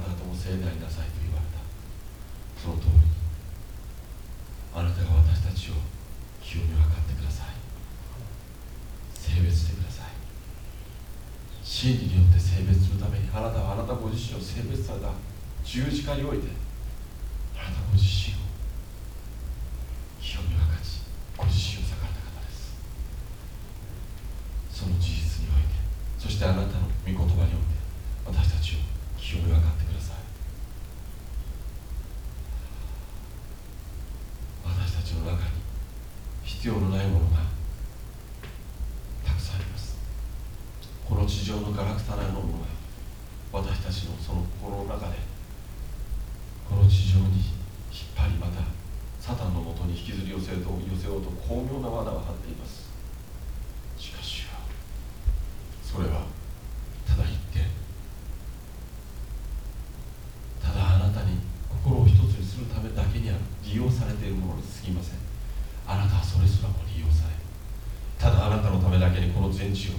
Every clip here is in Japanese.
なたも聖なりなさいと言われた。その通り。あなたが私たちを清め分かってください。性別してください。真理によって性別するためにあなたはあなたご自身を性別された十字架において全地を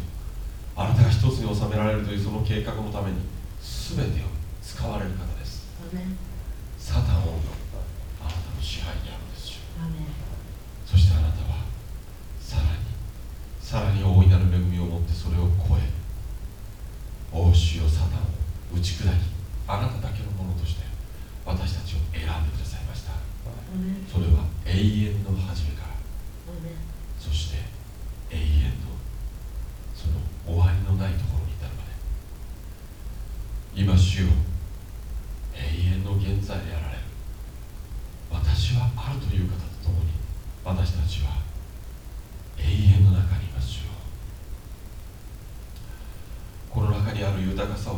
あなたが一つに収められるというその計画のために全てを使われる方です。サタンをあなたの支配にあるんですそしてあなたはさらにさらに大いなる恵みを持ってそれを超え欧州をサタンを打ち砕きあなただけのものとして私たち tá com essa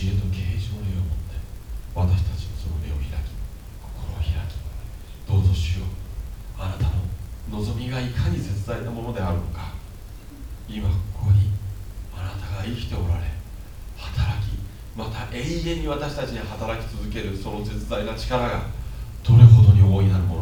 知恵と啓示のを持って私たちのその目を開き心を開きどうぞ主よあなたの望みがいかに絶大なものであるのか。今ここにあなたが生きておられ働きまた永遠に私たちに働き続けるその絶大な力がどれほどに大いなるもの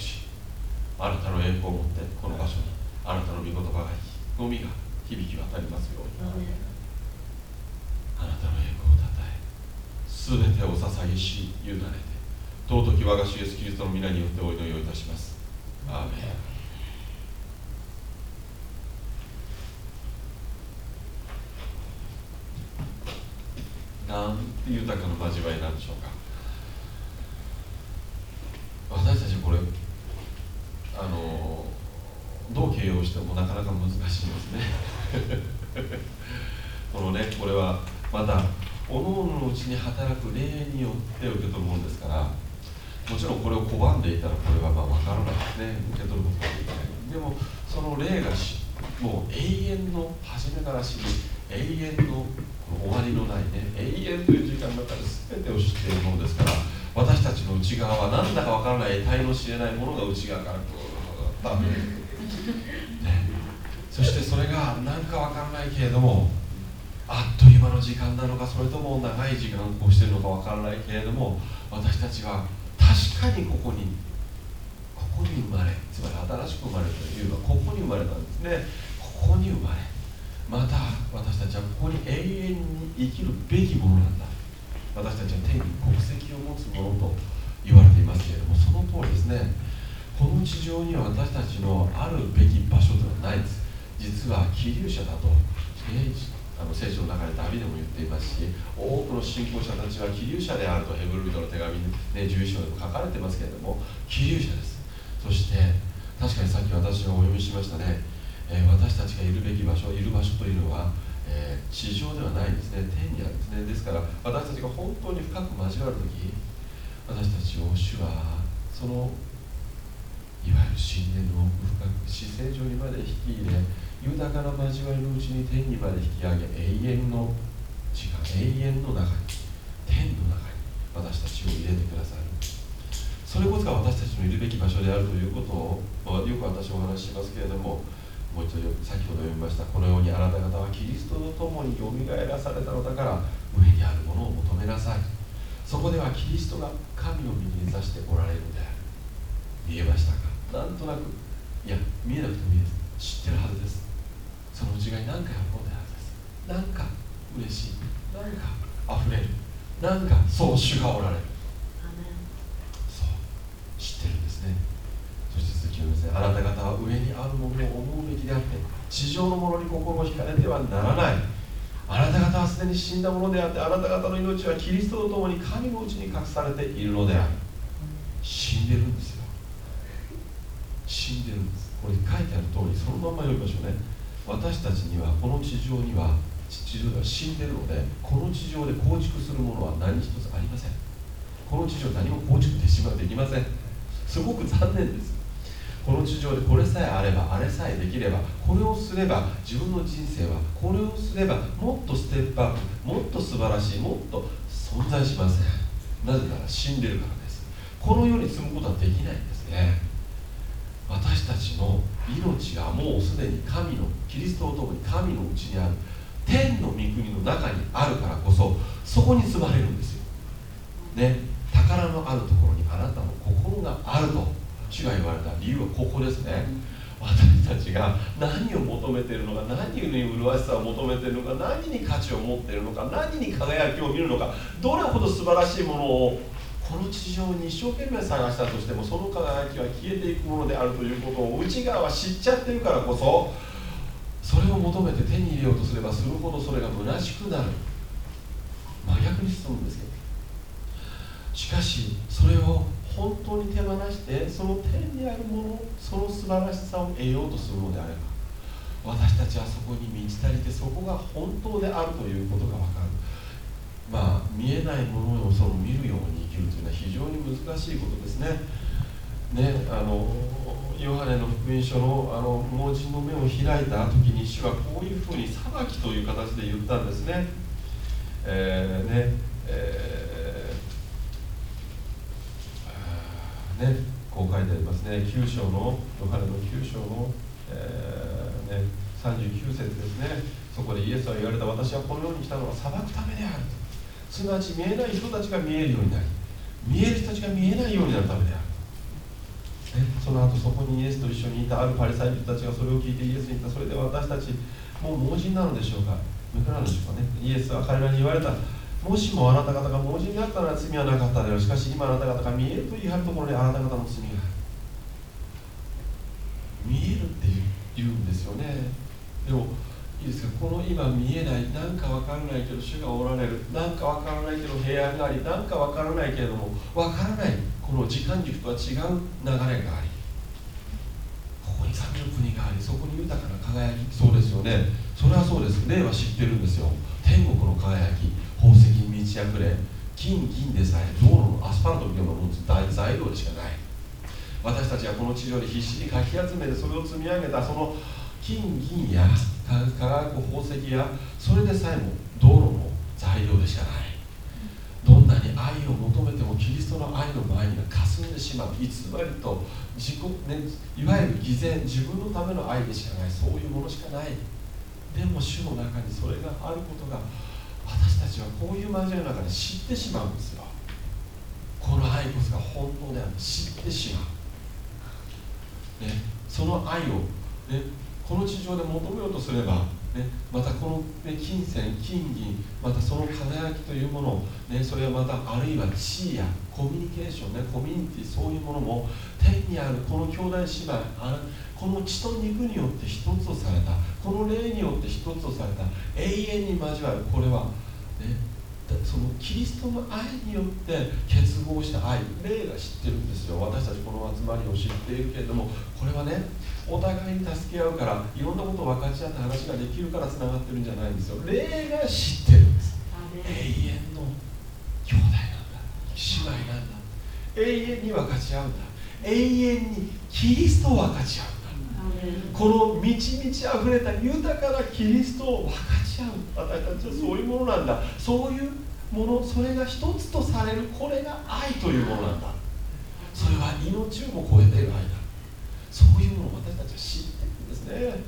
しあなたの栄光を持ってこの場所にあなたの御言葉がゴミが響き渡りますように。あなたの栄光をたたえ全てを捧げし委ねて尊き我が主イエスキリストの皆によってお祈りをいたします。アーメン。なんて豊かな交わりなんでしょうか。私たちこれあのどう形容してもなかなか難しいですね。このねこれはまた各々のうちに働く霊によって受け取るものですからもちろんこれを拒んでいたらこれはまあ分からないですね。受け取ることができない。でもその霊がしもう永遠の初めから知り永遠の終わりのないね永遠という時間の中で全てを知っているものですから私たちの内側は何だか分からない得体の知れないものが内側からぐーっと、そしてそれが何か分からないけれどもあっという間の時間なのかそれとも長い時間をしているのか分からないけれども私たちは確かにここにここに生まれつまり新しく生まれるというのはここに生まれたんですね。ここに生まれまた私たちはここに永遠に生きるべきものなんだ。私たちは天に国籍を持つものと言われていますけれどもその通りですね。この地上には私たちのあるべき場所ではないです。実は気流者だと、えあの聖書の中でダビデも言っていますし多くの信仰者たちは気流者であるとヘブル人の手紙に、ね、11章でも書かれてますけれども気流者です。そして確かにさっき私がお読みしましたね。えー、私たちがいるべき場所いる場所というのは、えー、地上ではないんですね。天にあるんですね。ですから私たちが本当に深く交わる時私たちを主はそのいわゆる信念の奥深く死聖上にまで引き入れ豊かな交わりのうちに天にまで引き上げ永遠の時間永遠の中に天の中に私たちを入れてくださる。それこそが私たちのいるべき場所であるということをよく私お話ししますけれどももう一度先ほど読みましたこのようにあなた方はキリストと共によみがえらされたのだから上にあるものを求めなさい。そこではキリストが神を右に指しておられるのである。見えましたか？なんとなくいや見えなくてもいいです知ってるはずです。その内側に何かやるものであるはずです。なんか嬉しい。なんか溢れる。なんかそう主がおられる。そう知ってるんですね。そして続きをですねあなた方は上にあるものを思うべきであって地上のものに心を惹かれてはならない。あなた方はすでに死んだものであってあなた方の命はキリストと共に神のうちに隠されているのである。死んでるんですよ死んでるんです。これ書いてある通りそのまま読みましょうね。私たちにはこの地上には地上では死んでるのでこの地上で構築するものは何一つありません。この地上何も構築でしまできません。すごく残念です。この地上でこれさえあればあれさえできればこれをすれば自分の人生はこれをすればもっとステップアップもっと素晴らしいもっと存在しません。なぜなら死んでるからです。この世に住むことはできないんですね。私たちの命がもうすでに神のキリストと共に神のうちにある天の御国の中にあるからこそそこに住まれるんですよ。ね。宝のあるところにあなたの心があると主が言われた理由はここですね。私たちが何を求めているのか何に麗しさを求めているのか何に価値を持っているのか何に輝きを見るのかどれほど素晴らしいものをこの地上に一生懸命探したとしてもその輝きは消えていくものであるということを内側は知っちゃってるからこそそれを求めて手に入れようとすればするほどそれが虚しくなる。真逆に進むんですけどしかしそれを本当に手放してその天にあるものその素晴らしさを得ようとするのであれば私たちはそこに満ち足りてそこが本当であるということが分かる。まあ見えないものをその見るように生きるというのは非常に難しいことですね。ねあのヨハネの福音書のあの盲人の目を開いた時に主はこういうふうに裁きという形で言ったんですね。えー、ね、えーね、こう書いてありますね。9章のヨハネの9章の、えー、ね、39節ですね。そこでイエスは言われた。私はこの世に来たのは裁くためであるすなわち見えない人たちが見えるようになり見える人たちが見えないようになるためである、その後そこにイエスと一緒にいたあるパリサイ人たちがそれを聞いてイエスに言った。それで私たちもう盲人なのでしょうか。いくらでしょうかね。イエスは彼らに言われた。もしもあなた方が盲人であったら罪はなかったであろう。しかし今あなた方が見えると言い張るところにあなた方の罪がある。見えるって言うんですよね。でもいいですかこの今見えないなんかわからないけど主がおられる。なんかわからないけど平安がありなんかわからないけれどもわからない。この時間軸とは違う流れがあり。ここに神の国がありそこに豊かな輝き。そうですよね。それはそうです。霊は知ってるんですよ。天国の輝き。宝石に満ち溢れ。金銀でさえ道路のアスファルトのようなもの材料でしかない。私たちはこの地上で必死にかき集めてそれを積み上げたその金銀や化学宝石やそれでさえも道路の材料でしかない。どんなに愛を求めてもキリストの愛の前には霞んでしまう。偽りと自己、ね、いわゆる偽善自分のための愛でしかない。そういうものしかない。でも主の中にそれがあることが私たちはこういう交わりの中で知ってしまうんですよ。この愛こそが本当である。知ってしまう、ね、その愛を、ね、この地上で求めようとすれば、ね、またこの、ね、金銭金銀またその輝きというもの、ね、それはまたあるいは地位やコミュニケーション、ね、コミュニティそういうものも天にあるこの兄弟姉妹あこの血と肉によって一つとされたこの霊によって一つとされた永遠に交わるこれは、ね、そのキリストの愛によって結合した愛霊が知ってるんですよ。私たちこの集まりを知っているけれどもこれはねお互いに助け合うからいろんなことを分かち合って話ができるからつながってるんじゃないんですよ。霊が知ってるんです。永遠の兄弟なんだ。姉妹なんだ。永遠に分かち合うんだ。永遠にキリストを分かち合うんだ。この満ち満ち溢れた豊かなキリストを分かち合う。私たちはそういうものなんだ。そういうものそれが一つとされるこれが愛というものなんだ。それは命をも超えている愛だそういうものを私たちは知ってるんですね。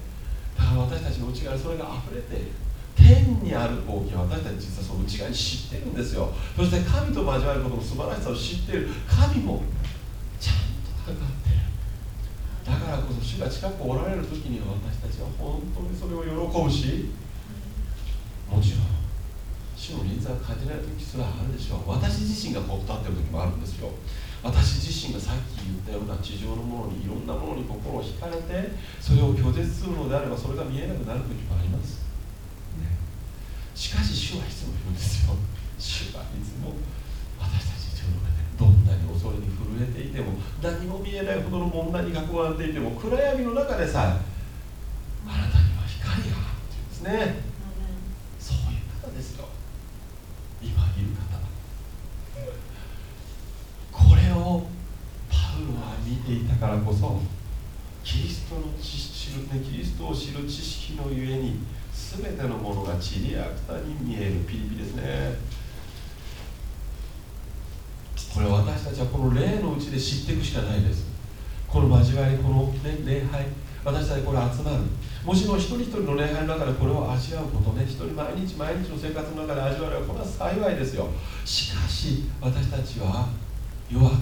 だから私たちの内側にそれが溢れている天にある大きは私たち実はその内側に知ってるんですよ。そして神と交わることの素晴らしさを知っている。神もちゃんと測ってる。だからこそ主が近くおられる時には私たちは本当にそれを喜ぶしもちろん主の臨在を感じない時すらあるでしょう。私自身がこう立ってる時もあるんですよ。私自身がさっき言ったような地上のものにいろんなものに心を惹かれてそれを拒絶するのであればそれが見えなくなる時もあります、ね、しかし主はいつも言うんですよ。主はいつも私たち自分の目でどんなに恐れに震えていても何も見えないほどの問題に囲まれていても暗闇の中でさえあなたには光があるっていうんですねそういう方ですよ今いる方をパウロは見ていたからこそキリストの知る、キリストを知る知識のゆえに全てのものが地理アクタに見える。ピリピですね。これ私たちはこの霊のうちで知っていくしかないです。この交わりこの、ね、礼拝。私たちこれ集まる。もしも一人一人の礼拝の中でこれを味わうことね。一人毎日毎日の生活の中で味わうこれは幸いですよ。しかし私たちは弱く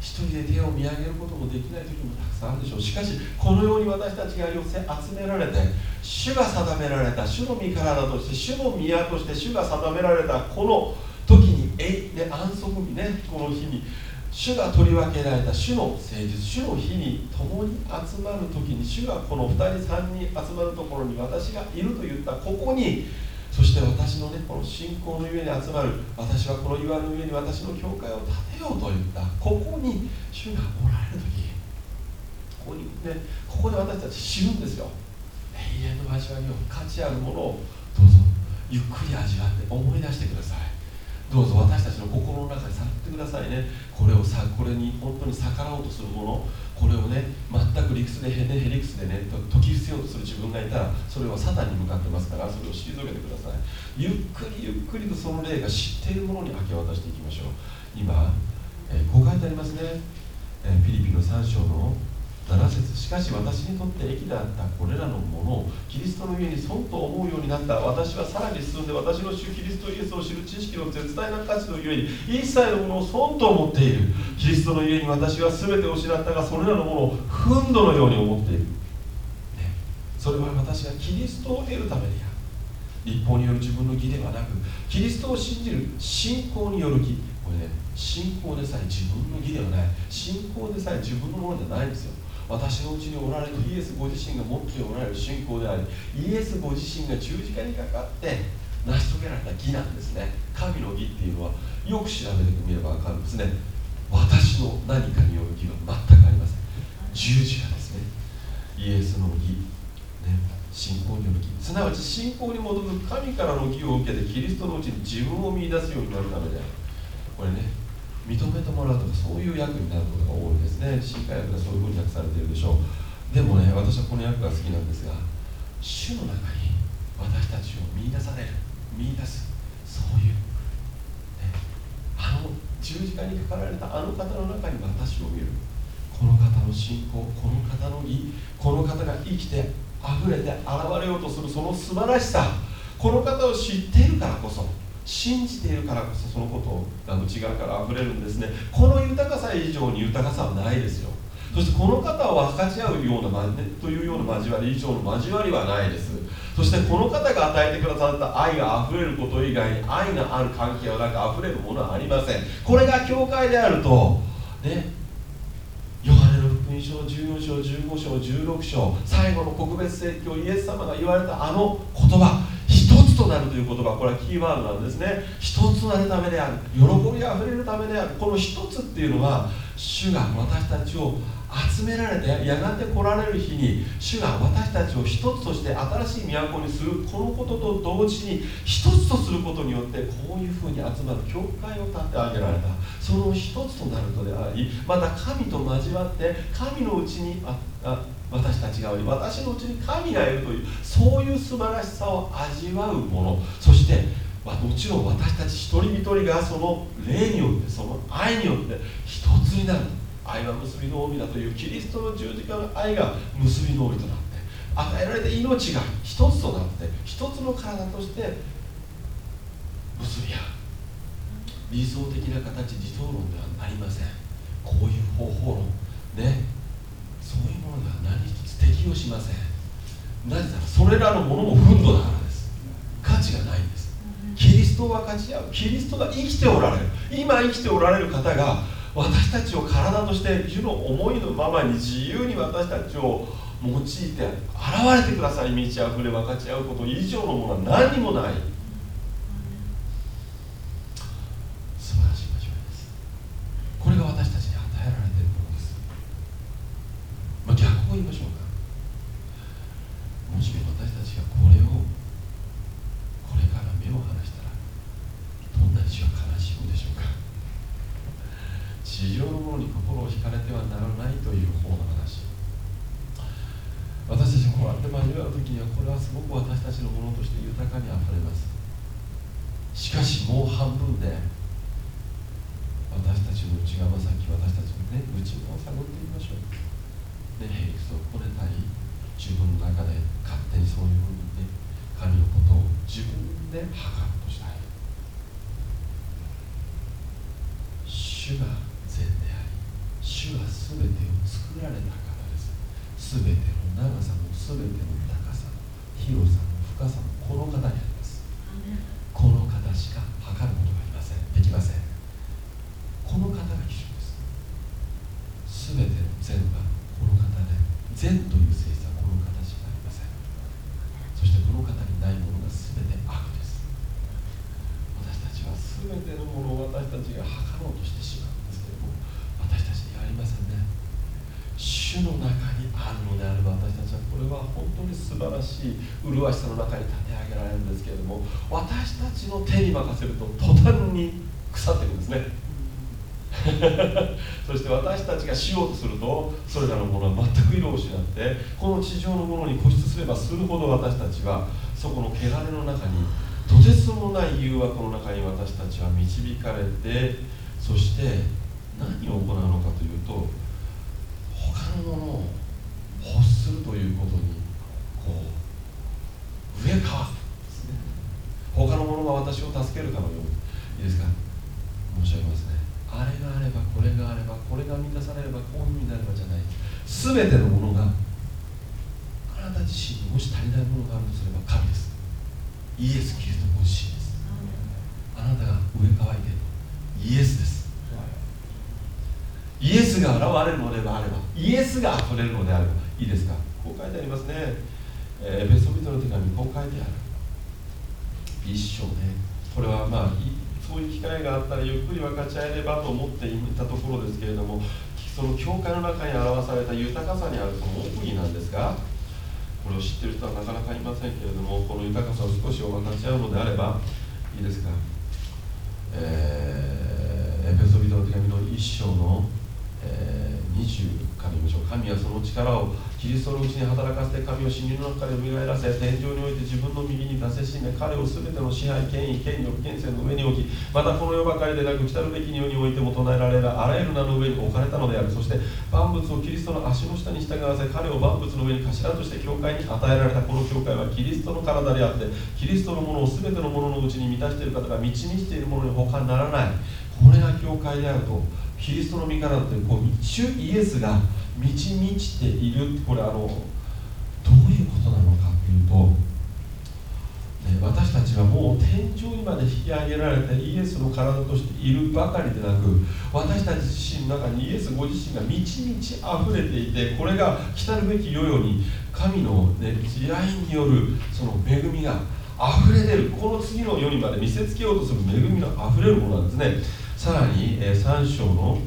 一人で手を見上げることもできない時もたくさんあるでしょう。しかしこのように私たちが寄せ集められて主が定められた主の身体として主の宮として主が定められたこの時にえ、ね、安息日ねこの日に主が取り分けられた主の誠実主の日に共に集まる時に主がこの2人3人集まるところに私がいると言ったここにそして私のねこの信仰の上に集まる私はこの岩の上に私の教会を建てようと言ったここに主がおられる時ここにねここで私たち知るんですよ。永遠の交わりを価値あるものをどうぞゆっくり味わって思い出してください。どうぞ私たちの心の中に去ってくださいね。これをさこれに本当に逆らおうとするものこれをね全く理屈でヘネヘリクスでね解き伏せようとする自分がいたらそれはサタンに向かってますからそれを退けてください。ゆっくりゆっくりとその霊が知っているものに明け渡していきましょう。今、えー、こう書いてありますね、えー、ピリピの3章の7節しかし私にとって益であったこれらのものをキリストの家に損と思うようになった私はさらに進んで私の主キリストイエスを知る知識の絶大な価値のゆえに一切のものを損と思っている。キリストの家に私は全てを失ったがそれらのものを憤怒のように思っている、ね、それは私がキリストを得るためである。立法による自分の義ではなくキリストを信じる信仰による義。これね信仰でさえ自分の義ではない。信仰でさえ自分のものじゃないんですよ。私のうちにおられるイエスご自身が持っておられる信仰でありイエスご自身が十字架にかかって成し遂げられた義なんですね。神の義っていうのはよく調べてみれば分かるんですね。私の何かによる義は全くありません。十字架ですね。イエスの義、ね、信仰による義。すなわち信仰に基づく神からの義を受けてキリストのうちに自分を見出すようになるためである。これね認めてもらうとかそういう役になることが多いですね。新海訳でそういうふうに訳されているでしょう。でもね私はこの役が好きなんですが主の中に私たちを見出される見出すそういう、ね、あの十字架にかかられたあの方の中に私を見る。この方の信仰この方の義この方が生きて溢れて現れようとするその素晴らしさ。この方を知っているからこそ信じているからこそそのことが内側から溢れるんですね。この豊かさ以上に豊かさはないですよ。そしてこの方を分かち合うような、というような交わり以上の交わりはないです。そしてこの方が与えてくださった愛が溢れること以外に愛がある関係はなく溢れるものはありません。これが教会であるとねヨハネの福音書14章15章16章最後の告別説教イエス様が言われたあの言葉なるという言葉これはキーワードなんですね。一つなるためである。喜びあふれるためである。この一つっていうのは主が私たちを集められてやがて来られる日に主が私たちを一つとして新しい都にするこのことと同時に一つとすることによってこういうふうに集まる教会を立て上げられた。その一つとなるとでありまた神と交わって神のうちにああ私たちがおり私のうちに神がいるというそういう素晴らしさを味わうもの。そしてもちろん私たち一人一人がその霊によってその愛によって一つになる。愛は結びの帯だというキリストの十字架の愛が結びの帯となって与えられた命が一つとなって一つの体として結び合う。理想的な形自動論ではありません。こういう方法論。ね。そういうものでは何一つ適用しません。なぜならそれらのものも憤怒だからです。価値がないんです。キリストは勝ち合う。キリストが生きておられる。今生きておられる方が私たちを体として主の思いのままに自由に私たちを用いて現れてください。満ち溢れ分かち合うこと以上のものは何もない素晴らしい交わりですこれが私たちに与えられているものです、まあ、逆を言いましょうかもしも私たちがこれをこれから目を離したらどんなにしは悲しむでしょうか地上のものに心を惹かれてはならないという方の話私たちこうやって交わる時にはこれはすごく私たちのものとして豊かにあふれますしかしもう半分で私たちの内側さっき私たちのね内側を探ってみましょうねへりくそこねたり自分の中で勝手にそういうふうにね神のことを自分で測ろうとしたい主が善であり主は全てを作られたからです全ての長さも全ての高さも広さも深さもこの方にありますこの方しか測ることがありませんできませんこの方が基準です全ての善はこの方で善という性質はこの方しかありませんそしてこの方にないものが全て悪です私たちは全てのものを私たちが測ろうとしてしまうりませんね主の中にあるのであれば私たちはこれは本当に素晴らしい麗しさの中に立て上げられるんですけれども私たちの手に任せると途端に腐っていくんですねそして私たちがしようとするとそれらのものは全く色を失ってこの地上のものに固執すればするほど私たちはそこの汚れの中にとてつもない誘惑の中に私たちは導かれてそして何を行うのかというと他のものを欲するということにこう上かわすですね。他のものが私を助けるかのように。いいですか？申し上げますね。あれがあればこれがあればこれが満たされればこういうふうになればじゃない。全てのものがあなた自身にもし足りないものがあるとすれば神です。イエス・キリストご自身です。あなたが上乾いてイエスです。イエスが現れるのであればイエスが溢れるのであればいいですか？こう書いてありますね、えー、ベソビトの手紙こう書いてある。一章ね。これはまあそういう機会があったらゆっくり分かち合えればと思っていたところですけれどもその教会の中に表された豊かさにあるその奥義なんですがこれを知ってる人はなかなかいませんけれどもこの豊かさを少し分かち合うのであればいいですか、えー、エペソビトの手紙の一章の、えー、20から見ましょう神はその力をキリストのうちに働かせて神を死人の中から蘇らせ天井において自分の右に出せしめ彼を全ての支配権威権力権勢の上に置きまたこの世ばかりでなく来たるべき世においても唱えられるあらゆる名の上に置かれたのであるそして万物をキリストの足の下に従わせ彼を万物の上に頭として教会に与えられたこの教会はキリストの体であってキリストのものを全てのもののうちに満たしている方が満ち満ちているものに他ならないこれが教会であるとキリストの身からってこう主イエスが満ち満ちているこれあのどういうことなのかというと、ね、私たちはもう天井にまで引き上げられてイエスの体としているばかりでなく私たち自身の中にイエスご自身が満ち満ち溢れていてこれが来たるべき世々に神の、ね、慈愛によるその恵みが溢れ出る。この次の世にまで見せつけようとする恵みが溢れるものなんですね。さらに、え、3章の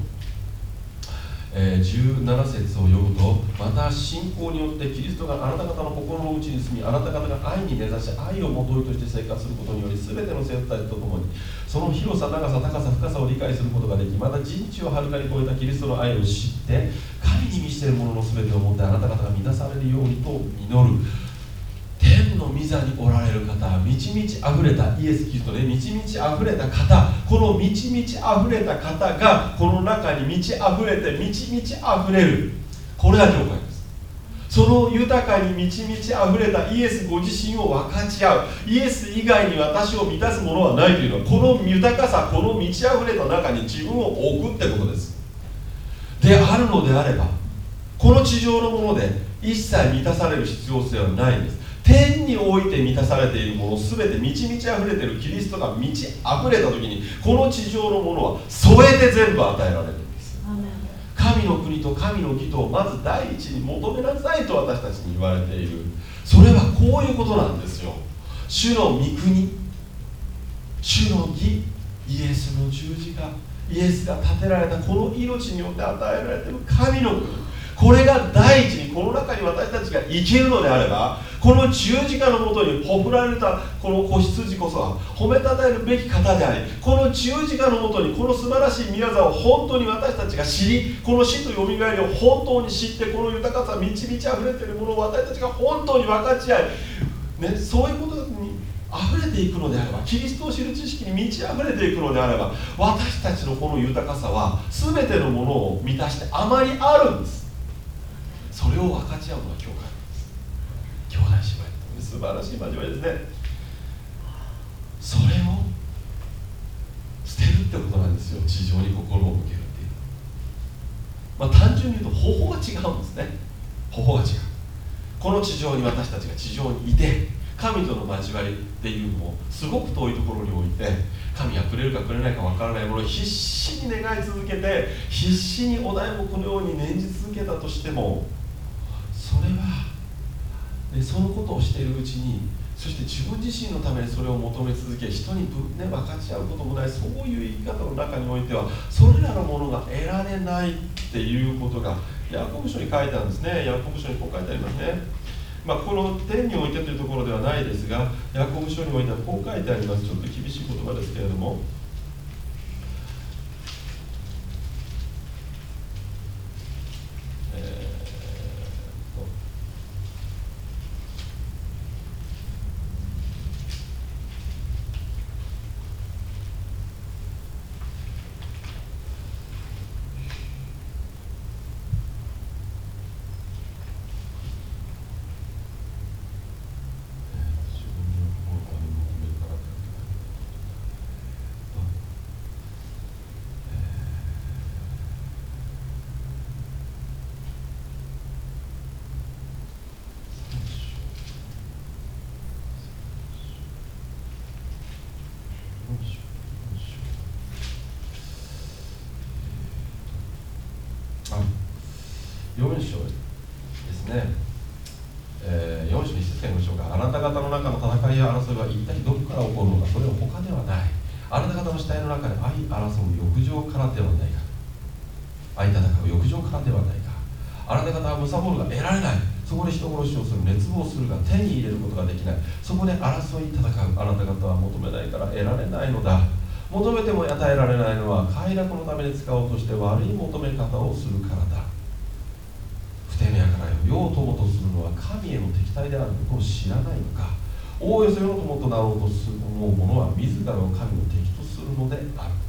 え、17節を読むとまた信仰によってキリストがあなた方の心の内に住みあなた方が愛に根ざし愛をもといとして生活することにより全ての生徒たちと共にその広さ長さ高さ深さを理解することができまた人知をはるかに超えたキリストの愛を知って神に満ちているものの全てをもってあなた方が満たされるようにと祈る。天の御座におられる方満ち満ち溢れたイエス・キリストで満ち満ち溢れた方この満ち満ち溢れた方がこの中に満ち溢れて満ち満ち溢れる。これが教会です。その豊かに満ち満ち溢れたイエスご自身を分かち合う。イエス以外に私を満たすものはないというのはこの豊かさこの満ち溢れた中に自分を置くってことです。であるのであればこの地上のもので一切満たされる必要性はないんです。天において満たされているもの全て満ち満ち溢れているキリストが満ち溢れた時にこの地上のものは添えて全部与えられるんです神の国と神の義とをまず第一に求めなさいと私たちに言われている。それはこういうことなんですよ。主の御国主の義イエスの十字架イエスが建てられたこの命によって与えられている神の国これが第一にこの中に私たちが生きるのであればこの十字架のもとにほふられたこの子羊こそは褒めたたえるべき方でありこの十字架のもとにこの素晴らしい宮沢を本当に私たちが知りこの死とよみがえりを本当に知ってこの豊かさ満ち満ち溢れているものを私たちが本当に分かち合い、ね、そういうことに溢れていくのであればキリストを知る知識に満ち溢れていくのであれば私たちのこの豊かさは全てのものを満たしてあまりあるんです。それを分かち合うのが教会。兄弟姉妹。素晴らしい交わりですね。それを捨てるってことなんですよ。地上に心を向けるっていう。まあ単純に言うと方法が違うんですね。方法が違う。この地上に私たちが地上にいて神との交わりっていうのをすごく遠いところに置いて神がくれるかくれないかわからないものを必死に願い続けて必死にお題目のように念じ続けたとしてもそれはでそのことをしているうちにそして自分自身のためにそれを求め続け人にぶ、ね、分かち合うこともないそういう生き方の中においてはそれらのものが得られないっていうことがヤコブ書に書いてあるんですね。ヤコブ書にこう書いてありますね。まあ、この天においてというところではないですがヤコブ書においてはこう書いてあります。ちょっと厳しい言葉ですけれども。章ですね、えー、4章に節点でしょうか。あなた方の中の戦いや争いは一体どこから起こるのか。それは他ではない。あなた方の死体の中で愛争う欲情からではないか。愛戦う欲情からではないか。あなた方は貪るが得られない。そこで人殺しをする熱望するが手に入れることができない。そこで争い戦う。あなた方は求めないから得られないのだ。求めても与えられないのは快楽のために使おうとして悪い求め方をするからだ。世を友とするのは神への敵対であることを知らないのか。おおよそ世の友となろうとする思う者は自らを神の敵とするのである。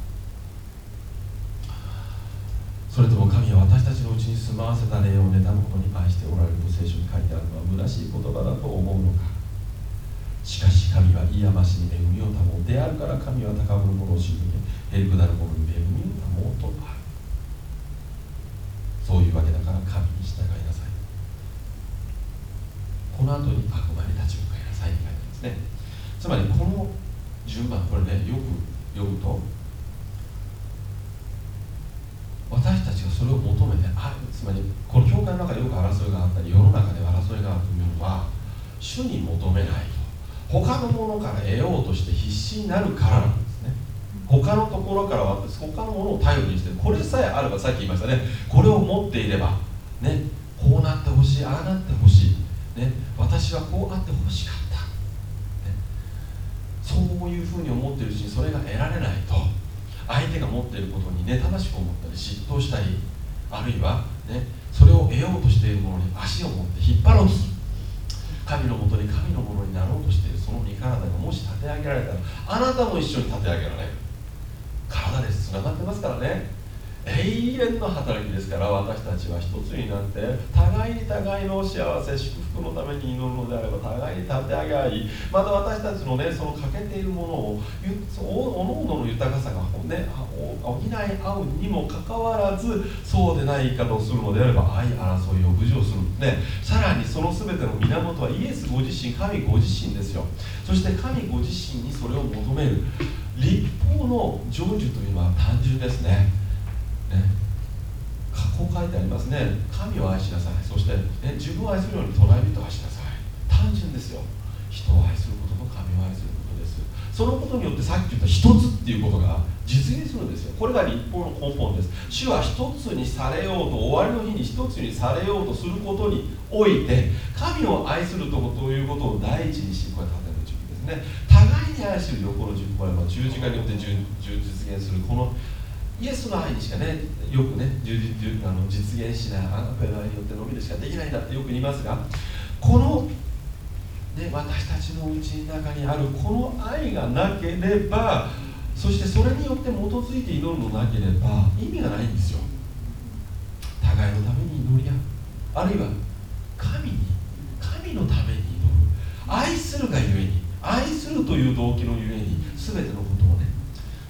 それとも神は私たちのうちに住まわせた霊を妬むほどに愛しておられると聖書に書いてあるのは虚しい言葉だと思うのか。しかし神は癒ましに恵みを保うであるから神は高ぶる者を退けへりくだる者に恵みを保うとある。そういうわけだから神に従いこの後に悪魔に立ち向かいなさいって書いてありますね。つまりこの順番これねよく読むと私たちがそれを求めてある。つまりこの教会の中でよく争いがあったり世の中で争いがあるというのは主に求めない他のものから得ようとして必死になるからなんですね。他のところからは他のものを頼りにしてこれさえあればさっき言いましたね。これを持っていればねこうなってほしいああなってほしい、ね、私はこうあってほしかった、ね、そういうふうに思ってるうちにそれが得られないと相手が持っていることにね正しく思ったり嫉妬したりあるいは、ね、それを得ようとしているものに足を持って引っ張ろうとする。神のもとに神のものになろうとしている。その身体がもし立て上げられたらあなたも一緒に立て上げられる。体ですつながってますからね。永遠の働きですから私たちは一つになって互いに互いの幸せ祝福のために祈るのであれば互いに立て上げ合いまた私たちのねその欠けているものをおのおのの豊かさが、ね、補い合うにもかかわらずそうでない言い方をするのであれば愛争いを侮辱する、ね、さらにその全ての源はイエスご自身神ご自身ですよ。そして神ご自身にそれを求める。立法の成就というのは単純ですね。ね。こう書いてありますね。神を愛しなさい。そして、ね、自分を愛するように隣人を愛しなさい。単純ですよ。人を愛することと神を愛することです。そのことによってさっき言った一つっていうことが実現するんですよ。これが立法の根本です。主は一つにされようと終わりの日に一つにされようとすることにおいて神を愛するということを第一にしこれ立てる時期ですね。互いに愛する横の十個は十字架によって実現するこのイエスの愛にしかねよくねあの実現しないアガペの愛によって伸びるしかできないんだってよく言いますがこの、ね、私たちのうちの中にあるこの愛がなければそしてそれによって基づいて祈るのなければ意味がないんですよ。互いのために祈り合う。あるいは神に神のために祈る。愛するがゆえに愛するという動機のゆえに全てのこと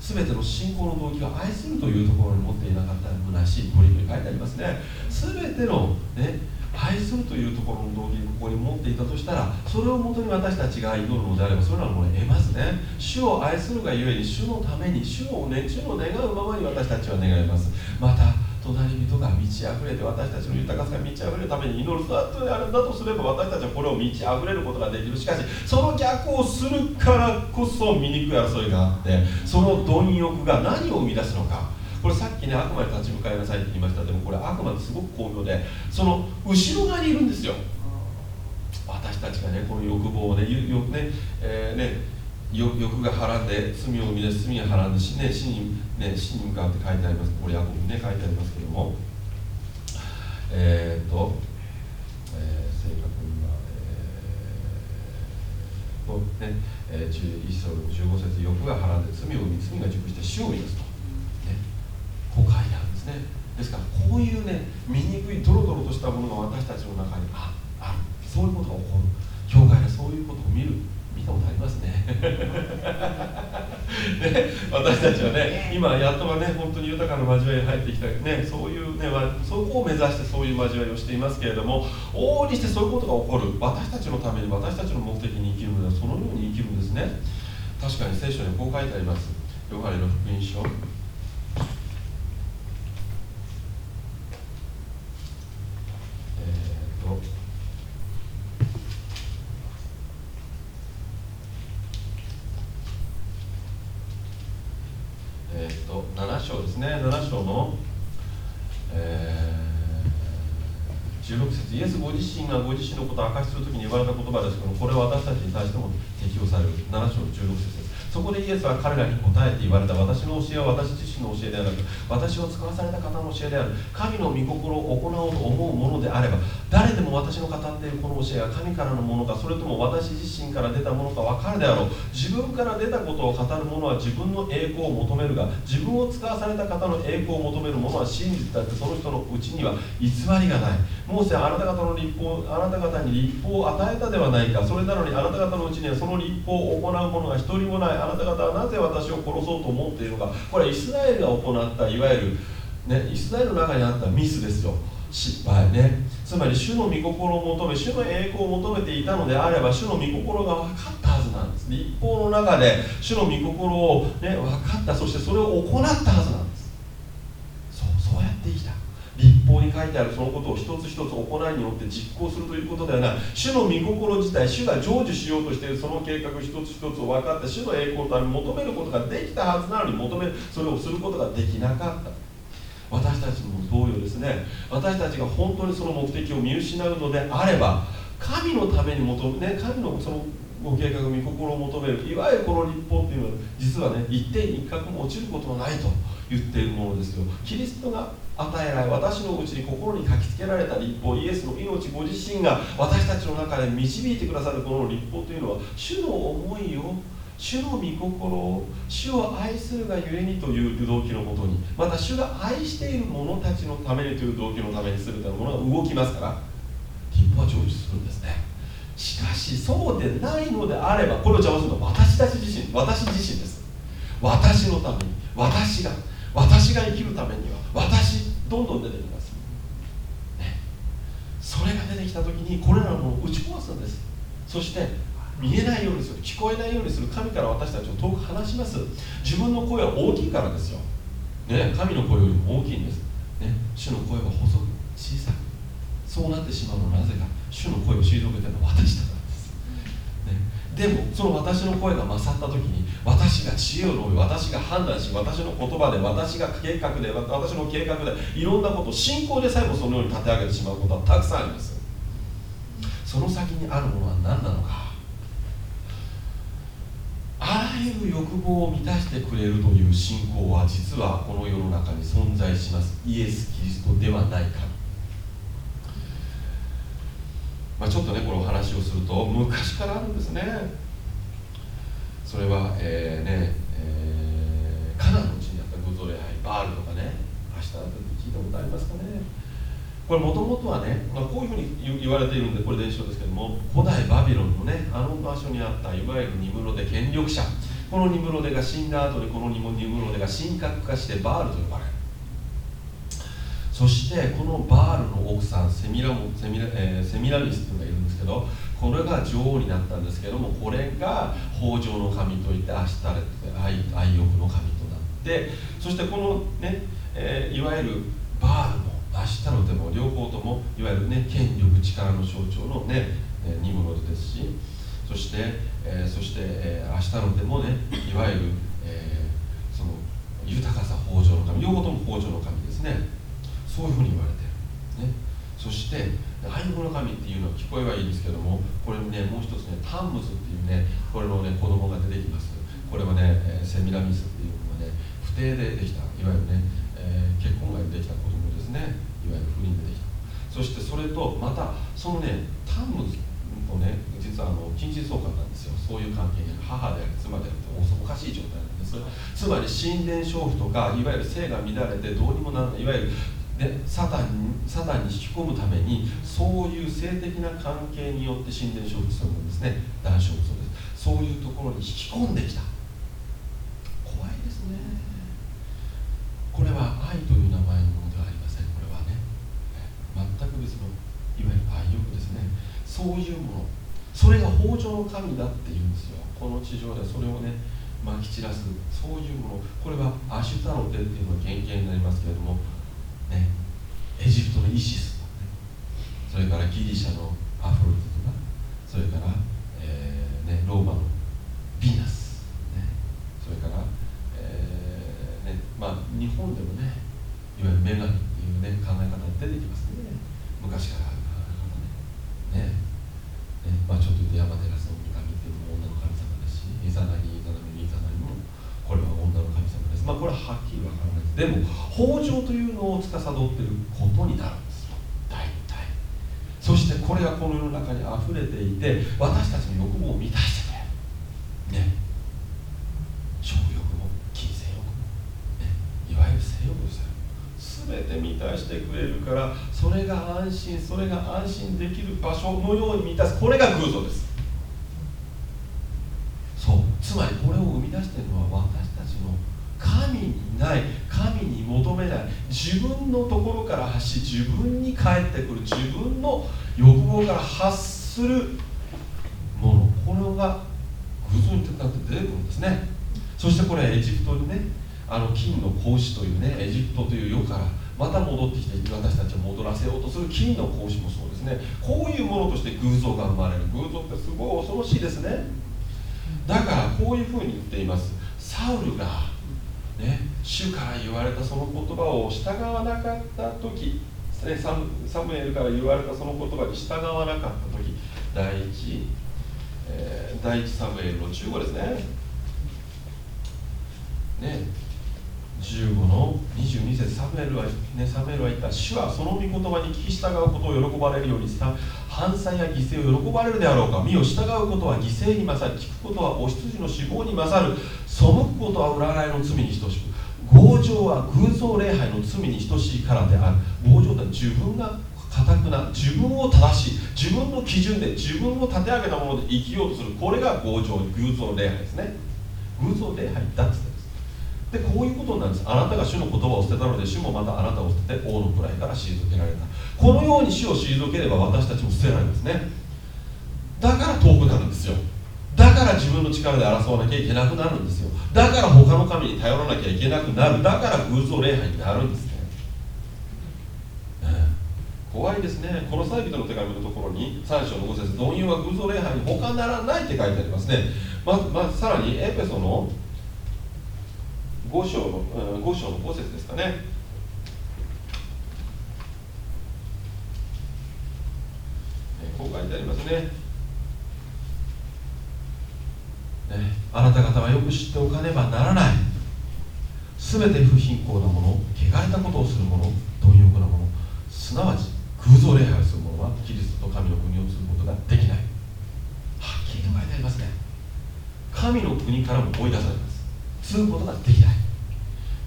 全ての信仰の動機は愛するというところに持っていなかったら虚しい取り組み書いてありますね。全ての、ね、愛するというところの動機にここに持っていたとしたらそれをもとに私たちが祈るのであればそれらもう得ますね。主を愛するがゆえに主のために主を、ね、主の願うままに私たちは願います。また隣人が満ち溢れて私たちの豊かさが満ち溢れるために祈るだとあれだとすれば私たちはこれを満ち溢れることができるしかしその逆をするからこそ醜い争いがあってその貪欲が何を生み出すのか。これさっきね悪魔に立ち向かいなさいって言いましたでもこれ悪魔ってすごく巧妙でその後ろ側にいるんですよ。私たちがねこの欲望をねよね,、えーね欲がはらんで罪を生み出し罪がはらんで,、ね、死に、ね、死に向かって書いてあります。これヤコブにね書いてありますけども。えー、っと、えー、正確にはえー、こね、えー、11章の15節欲がはらんで罪を生み罪が熟して死を生み出すと、ね、こう書いてあるんですね。ですからこういうね醜いドロドロとしたものが私たちの中にあある。そういうことが起こる。教会でそういうことを見る。見たことありますね。ね私たちはね今やっとはね本当に豊かな交わりに入ってきたねそういうねそこを目指してそういう交わりをしていますけれども往々にしてそういうことが起こる私たちのために私たちの目的に生きるのではそのように生きるんですね。確かに聖書にこう書いてあります。ヨハネの福音書。と7章ですね。7章の、えー、16節。イエスご自身がご自身のことを明かしするときに言われた言葉ですけどこれは私たちに対しても適用される。7章の16節。ですそこでイエスは彼らに答えて言われた。私の教えは私自身の教えではなく私を使わされた方の教えである。神の御心を行おうと思うものであれば誰でも私の語っているこの教えが神からのものかそれとも私自身から出たものか分かるであろう。自分から出たことを語る者は自分の栄光を求めるが自分を使わされた方の栄光を求める者は真実だってその人のうちには偽りがない。モーセはあなた方の立法あなた方に立法を与えたではないか。それなのにあなた方のうちにはその立法を行う者が一人もない。あなた方はなぜ私を殺そうと思っているのか。これはイスラエルが行ったいわゆる、ね、イスラエルの中にあったミスですよ。失敗ね。つまり主の御心を求め主の栄光を求めていたのであれば主の御心が分かったはずなんです。立法の中で主の御心を、ね、分かった。そしてそれを行ったはずなんです。そうそうやって生きた。立法に書いてあるそのことを一つ一つ行いによって実行するということではない。主の御心自体主が成就しようとしているその計画一つ一つを分かって主の栄光のために求めることができたはずなのに求めそれをすることができなかった。私たちも同様ですね。私たちが本当にその目的を見失うのであれば神のために求め、ね、神のそのご計画御心を求めるいわゆるこの立法っていうのは実はね一点一角も落ちることはないと言っているものですよ。キリストが与えられ私のうちに心に書きつけられた立法イエスの命ご自身が私たちの中で導いてくださるこの立法というのは主の思いを主の御心を主を愛するがゆえにという動機のもとにまた主が愛している者たちのためにという動機のためにするというものが動きますから立法は成就するんですね。しかしそうでないのであればこれを邪魔するのは私たち自身私自身です。私のために私が私が生きるためには私どんどん出てきます、ね、それが出てきた時にこれらのものを打ち壊すんです。そして見えないようにする聞こえないようにする神から私たちを遠く離します。自分の声は大きいからですよ、ね、神の声よりも大きいんです、ね、主の声は細く小さく。そうなってしまうのはなぜか。主の声を退けてるのは私だからです。でもその私の声が勝った時に私が知恵を述べ私が判断し私の言葉で私が計画で私の計画でいろんなことを信仰でさえもそのように立て上げてしまうことはたくさんあります。その先にあるものは何なのか。あらゆる欲望を満たしてくれるという信仰は実はこの世の中に存在します。イエス・キリストではないかまあ、ちょっとねこの話をすると昔からあるんですね。それは、えー、ね、えー、カナの地にあったグゾレハイバールとかね明日聞いたことありますかね。これもともとはね、まあ、こういうふうに言われているんでこれ伝承ですけども古代バビロンのねあの場所にあったいわゆるニムロデ権力者。このニムロデが死んだ後にこのニムロデが神格化してバールと呼ばれる。そしてこのバールの奥さんセミラセミラ,、えー、セミラミスというのがいるんですけどこれが女王になったんですけどもこれが北条の神といってアシタレ愛欲の神となってそしてこのね、えー、いわゆるバールもアシタロテも両方ともいわゆるね権力力の象徴のね、えー、ニムロドですしそして、えー、そして、えー、アシタロテもねいわゆる、えー、その豊かさ北条の神両方とも北条の神ですね。そういうふうに言われてる、ね、そして愛語の神っていうのは聞こえはいいですけどもこれねもう一つねタンムスっていうねこれのね子供が出てきます。これはねえセミラミスっていうのがね不定でできたいわゆるね、え、結婚外でできた子供ですね。いわゆる不倫でできた。そしてそれとまたそのねタンムスとね実はあの近親相関なんですよ。そういう関係に母であり妻であるとおかしい状態なんです。つまり神殿娼婦とかいわゆる性が乱れてどうにもならない。いわゆるでサタンサタンに引き込むためにそういう性的な関係によって神殿消費するんですね。男子もそうです。そういうところに引き込んできた。怖いですね。これは愛という名前のものではありませんこれはね全く別のいわゆる愛欲ですね。そういうもの。それが豊穣の神だっていうんですよ。この地上でそれをねまき散らす。そういうもの。これはアシュタロテっていうのが原型になりますけれども。ね、エジプトのイシスとか、ね、それからギリシャのアフロディとか。それから、えーね、ローマのヴィーナス、ね、それから、えーねまあ、日本でもねいわゆる女神っていうね考え方出てきますね。昔から。ね。ねね、まあ、ちょっと言うと山寺さんの神っていうのも女の神様ですしイザナギイザナミイザナミもこれは女の神様です。まあこれははっきりわからないです。でも豊穣というのを司っていることになるんですよ。大体。そしてこれがこの世の中にあふれていて私たちの欲望を満たしてくれるね食欲も金銭欲も、ね、いわゆる性欲ですよ全て満たしてくれるからそれが安心それが安心できる場所のように満たす。これが偶像です。そう。つまりこれを生み出しているのは私たちの神にない神に求めない自分のところから発し自分に返ってくる自分の欲望から発するもの。これが偶像になって出てくるんですね。そしてこれエジプトにねあの金の格子というねエジプトという世からまた戻ってきて私たちを戻らせようとする金の格子もそうですね。こういうものとして偶像が生まれる。偶像ってすごい恐ろしいですね。だからこういうふうに言っています。サウルがね主から言われたその言葉を従わなかった時、サムエルから言われたその言葉に従わなかった時第一、え、第一サムエルの15ですね。ね15の22節サムエルは、ね、サムエルは言った主はその御言葉に聞き従うことを喜ばれるようにした犯罪や犠牲を喜ばれるであろうか。身を従うことは犠牲に勝り聞くことはお羊の死亡に勝る。背くことは占いの罪に等しく強情は偶像礼拝の罪に等しいからである。強情とは自分が固くな自分を正しい自分の基準で自分を立て上げたもので生きようとする。これが強情偶像礼拝ですね。偶像礼拝だって言ってでこういうことなんです。あなたが主の言葉を捨てたので主もまたあなたを捨てて王の位から退けられたこのように主を退ければ私たちも捨てられますね。だから遠くなるんですよ。だから自分の力で争わなきゃいけなくなるんですよだから他の神に頼らなきゃいけなくなる。だから偶像礼拝になるんですね、怖いですね。このサイビトの手紙のところに3章の5節貪欲は偶像礼拝に他ならないって書いてありますね。ままさらにエペソの5章の、うん、5章の5節ですかね。こう書いてありますね。ね、あなた方はよく知っておかねばならない。全て不貧困なもの汚れたことをする者貪欲なものすなわち偶像礼拝をする者はキリストと神の国を継ぐことができない。はっきりと書いてありますね。神の国からも追い出されます。継ぐことができない。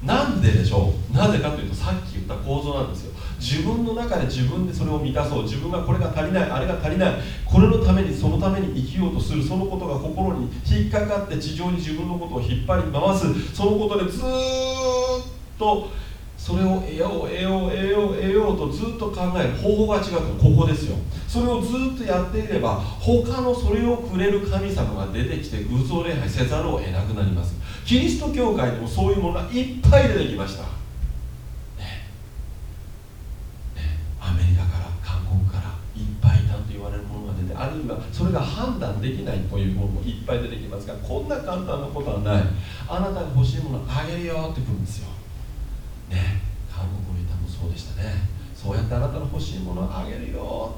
なんででしょう？なぜかというとさっき言った構造なんですよ。自分の中で自分でそれを満たそう。自分がこれが足りないあれが足りない。これのためにそのために生きようとするそのことが心に引っかかって地上に自分のことを引っ張り回す。そのことでずっとそれを得よう得よう得よう得ようとずっと考える方法が違うとここですよ。それをずっとやっていれば他のそれをくれる神様が出てきて偶像礼拝せざるを得なくなります。キリスト教会にもそういうものがいっぱい出てきました。あるいはそれが判断できないというものもいっぱい出てきますがこんな簡単なことはない。あなたが欲しいものあげるよってくるんですよ。ね。韓国の歌もそうでしたね。そうやってあなたの欲しいものをあげるよ。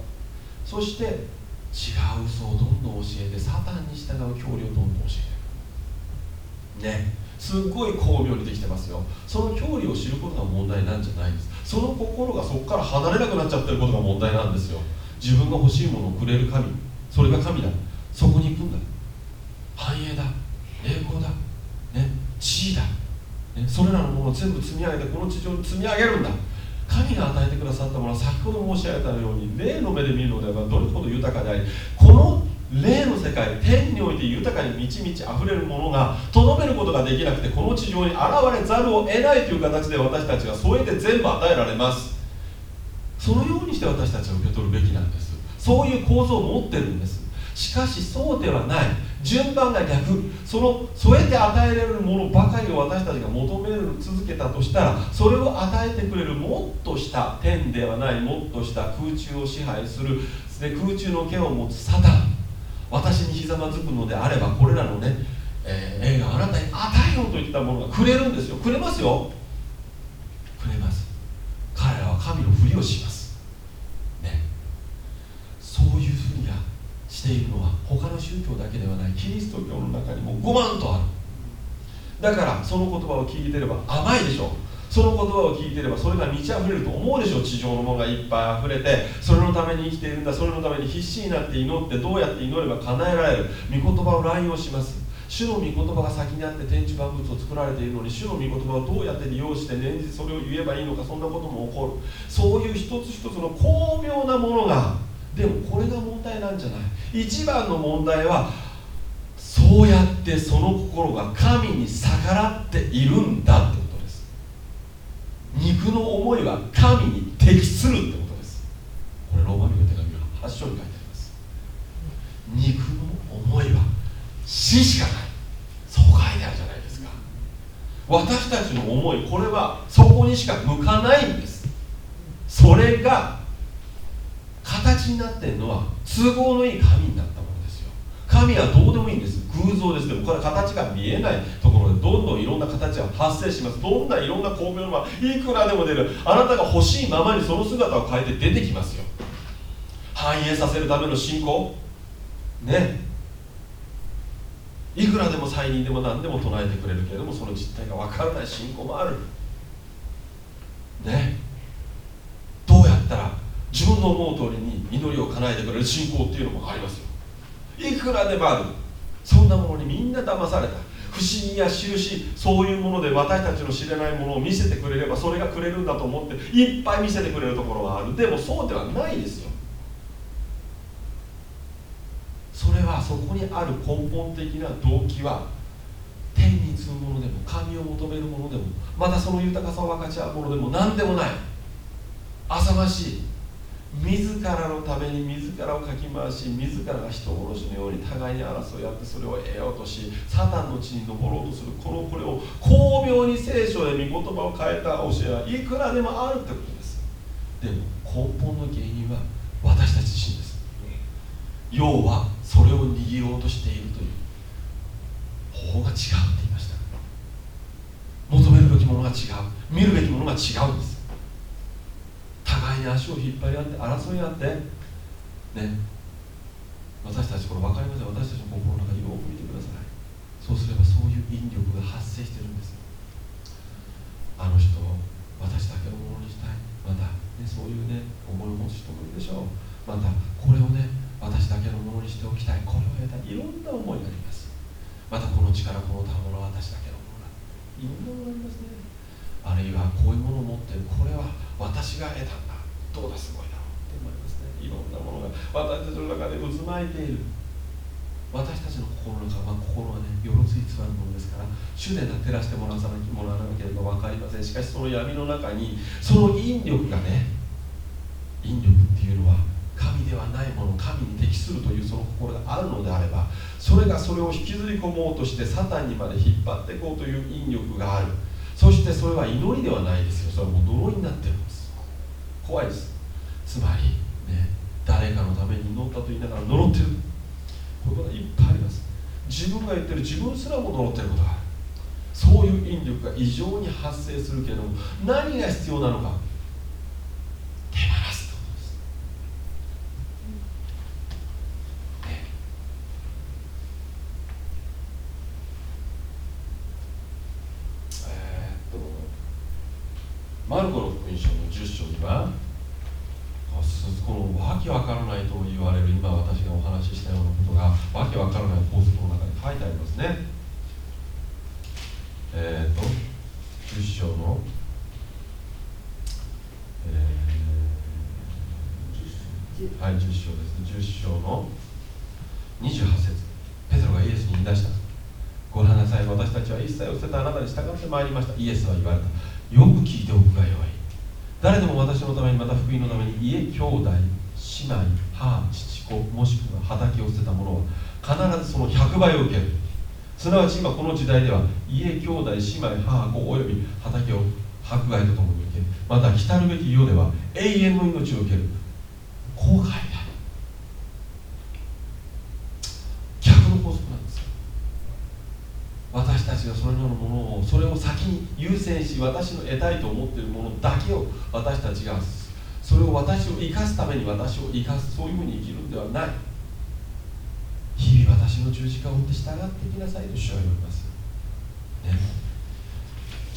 そして違う嘘をどんどん教えてサタンに従う教理をどんどん教えるね。すっごい巧妙にできてますよ。その教理を知ることが問題なんじゃないんです。その心がそこから離れなくなっちゃってることが問題なんですよ。自分が欲しいものをくれる神。それが神だ。そこに行くんだ。繁栄だ。栄光だ、ね、地位だ、ね、それらのものを全部積み上げてこの地上に積み上げるんだ。神が与えてくださったものは先ほど申し上げたように霊の目で見るのではどれほど豊かでありこの霊の世界天において豊かに満ち満ち溢れるものがとどめることができなくてこの地上に現れざるを得ないという形で私たちが添えて全部与えられます。そのようにして私たちは受け取るべきなんです。そういう構造を持ってるんです。しかしそうではない。順番が逆。その添えて与えられるものばかりを私たちが求める続けたとしたらそれを与えてくれるもっとした天ではないもっとした空中を支配する。で空中の剣を持つサタン。私にひざまずくのであればこれらのね、えー、霊があなたに与えようと言ったものがくれるんですよ。くれますよ。くれます。彼らは神のふりをします。ね。そういうふうにはしているのは他の宗教だけではない。キリスト教の中にも5万とある。だからその言葉を聞いてれば甘いでしょう。その言葉を聞いてればそれが満ち溢れると思うでしょう地上のものがいっぱい溢れてそれのために生きているんだそれのために必死になって祈ってどうやって祈れば叶えられる。御言葉を乱用します。主の御言葉が先にあって天地万物を作られているのに主の御言葉をどうやって利用して念じそれを言えばいいのかそんなことも起こる。そういう一つ一つの巧妙なものがでもこれが問題なんじゃない。一番の問題はそうやってその心が神に逆らっているんだって肉の思いは神に適するってことです。これローマ人の手紙は8章に書いてあります。肉の思いは死しかない。そう書いてあるじゃないですか。私たちの思いこれはそこにしか向かないんです。それが形になってるのは都合のいい神になった。神はどうでもいいんです。偶像ですでもこれ形が見えないところでどんどんいろんな形が発生します。どんないろんな巧妙なはいくらでも出る。あなたが欲しいままにその姿を変えて出てきますよ。繁栄させるための信仰。ね。いくらでも再任でも何でも唱えてくれるけれどもその実態が分からない信仰もある。ね。どうやったら自分の思う通りに祈りを叶えてくれる信仰っていうのもありますよ。いくらでもある。そんなものにみんな騙された。不思議や印そういうもので私たちの知れないものを見せてくれればそれがくれるんだと思っていっぱい見せてくれるところがある。でもそうではないですよ。それはそこにある根本的な動機は天に積むものでも神を求めるものでもまたその豊かさを分かち合うものでも何でもない。浅ましい。自らのために自らをかき回し自らが人殺しのように互いに争い合ってそれを得ようとしサタンの地に登ろうとする。このこれを巧妙に聖書へ御言葉を変えた教えはいくらでもあるってことです。でも根本の原因は私たち自身です。要はそれを握ろうとしているという。方法が違うって言いました。求めるべきものが違う。見るべきものが違うんです。互いに足を引っ張り合って争い合ってね私たちこれ分かりません。私たちの心の中によく見てください。そうすればそういう引力が発生してるんです。あの人を私だけのものにしたい。また、ね、そういうね思いを持つ人もいるでしょう。またこれをね私だけのものにしておきたい。これを得たいいろんな思いがあります。またこの力この賜物は私だけのものだ。いろんなものがありますね。あるいはこういうものを持ってこれは私が得たんだどうだすごいだろうって思いますね。いろんなものが。私たちの中で渦巻いている。私たちの心の中は心はねよろついつわるものですから主で照らしてもらわなきもらわなければ分かりません。しかしその闇の中にその引力がね引力っていうのは神ではないもの神に適するというその心があるのであればそれがそれを引きずり込もうとしてサタンにまで引っ張っていこうという引力がある。そしてそれは祈りではないですよ。それはもう呪いになってるんです。怖いです。つまりね誰かのために祈ったと言いながら呪ってる。こういうことがいっぱいあります。自分が言ってる自分すらも呪ってることがある。そういう引力が異常に発生するけれども何が必要なのか手放すってことです、ねえーっとマルコの福音書の10章にはこのわけわからないと言われる今私がお話ししたようなことがわけわからない法則の中に書いてありますねえー、っと10章のえーはい10章です。10章の28節。ペテロがイエスに言い出した。ご覧なさい。私たちは一切を捨てたあなたに従ってまいりました。イエスは言われた。よく聞いておくがよい。誰でも私のためにまた福音のために家兄弟姉妹母父子もしくは畑を捨てた者は必ずその100倍を受ける。すなわち今この時代では家兄弟姉妹母子および畑を迫害とともに受ける。また来るべき世では永遠の命を受ける。後悔だ逆の法則なんですよ。私たちがそれらのものをそれを先に優先し私の得たいと思っているものだけを私たちがそれを私を生かすために私を生かすそういうふうに生きるんではない。日々私の十字架を追って従っていきなさいと主は言われます、ね、